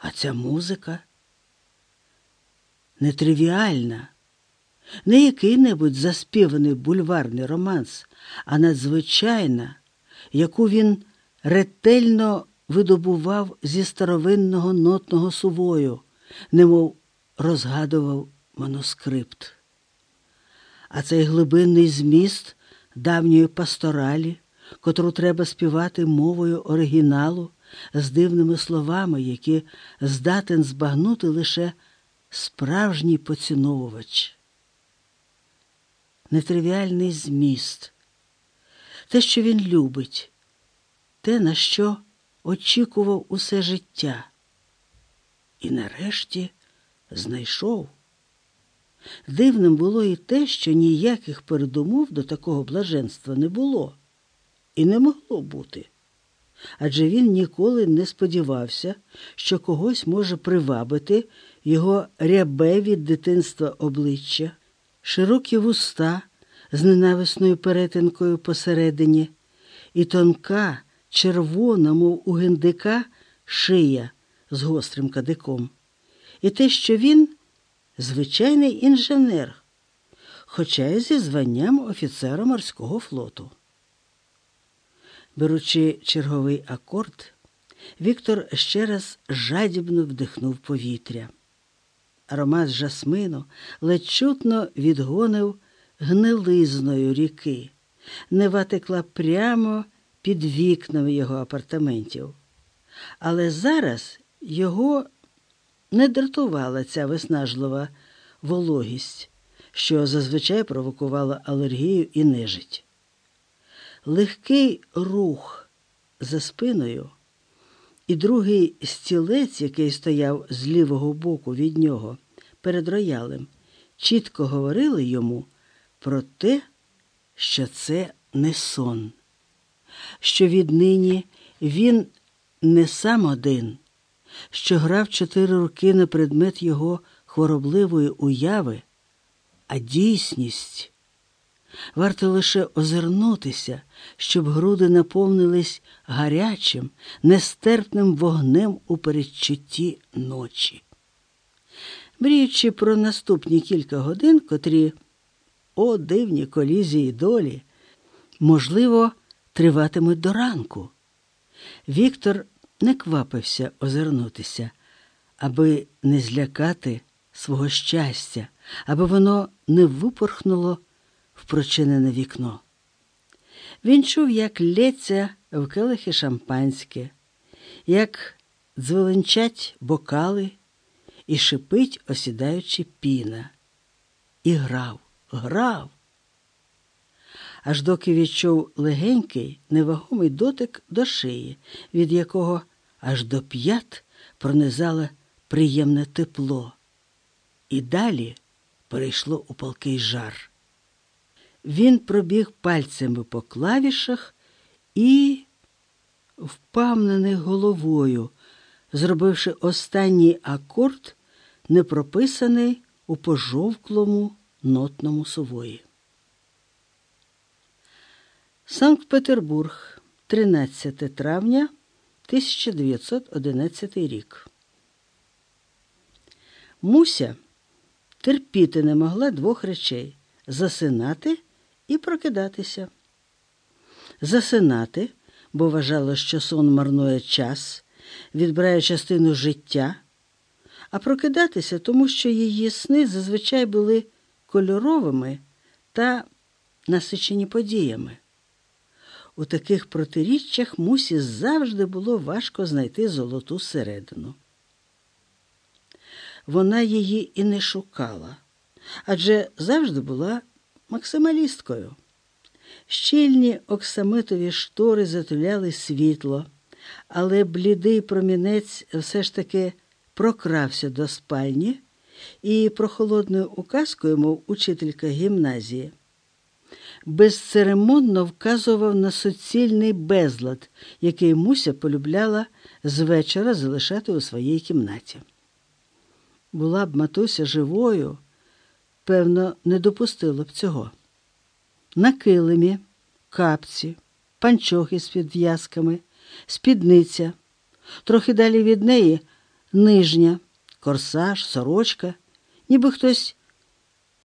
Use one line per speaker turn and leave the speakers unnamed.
А ця музика нетривіальна, не який-небудь заспіваний бульварний романс, а надзвичайна, яку він ретельно видобував зі старовинного нотного сувою, немов розгадував манускрипт. А цей глибинний зміст давньої пасторалі, котру треба співати мовою оригіналу з дивними словами, які здатен збагнути лише справжній поціновувач. Нетривіальний зміст, те, що він любить, те, на що очікував усе життя. І нарешті знайшов. Дивним було і те, що ніяких передумов до такого блаженства не було і не могло бути. Адже він ніколи не сподівався, що когось може привабити його рябе від дитинства обличчя, широкі вуста з ненависною перетинкою посередині, і тонка, червона, мов у гендика, шия з гострим кадиком, і те, що він звичайний інженер, хоча й зі званням офіцера морського флоту. Беручи черговий акорд, Віктор ще раз жадібно вдихнув повітря. Аромат жасмину ледь чутно відгонив гнилизною ріки. Нева текла прямо під вікнами його апартаментів. Але зараз його не дратувала ця виснажлива вологість, що зазвичай провокувала алергію і нежить. Легкий рух за спиною, і другий стілець, який стояв з лівого боку від нього перед роялем, чітко говорили йому про те, що це не сон, що віднині він не сам один, що грав чотири роки на предмет його хворобливої уяви, а дійсність. Варто лише озирнутися, щоб груди наповнились гарячим, нестерпним вогнем у передчутті ночі. Мріючи про наступні кілька годин, котрі, о, дивні колізії долі, можливо, триватимуть до ранку. Віктор не квапився озирнутися, аби не злякати свого щастя, аби воно не випорхнуло в прочинене вікно. Він чув, як лється в келихи шампанське, як дзвеленчать бокали і шипить, осідаючи піна. І грав, грав. Аж доки відчув легенький, невагомий дотик до шиї, від якого аж до п'ят пронизало приємне тепло, і далі перейшло у палкий жар. Він пробіг пальцями по клавішах і, впевнений головою, зробивши останній акорд, не прописаний у пожовклому нотному сувої. Санкт-Петербург, 13 травня 1911 рік. Муся терпіти не могла двох речей засинати і прокидатися. Засинати, бо вважала, що сон марнує час, відбирає частину життя, а прокидатися, тому що її сни зазвичай були кольоровими та насичені подіями. У таких протиріччях мусі завжди було важко знайти золоту середину. Вона її і не шукала, адже завжди була максималісткою. Щільні оксамитові штори затуляли світло, але блідий промінець все ж таки прокрався до спальні і прохолодною указкою, мов учителька гімназії, безцеремонно вказував на суцільний безлад, який Муся полюбляла з вечора залишати у своїй кімнаті. Була б матуся живою певно, не допустило б цього. На килимі, капці, панчохи з підв'язками, спідниця. Трохи далі від неї нижня, корсаж, сорочка, ніби хтось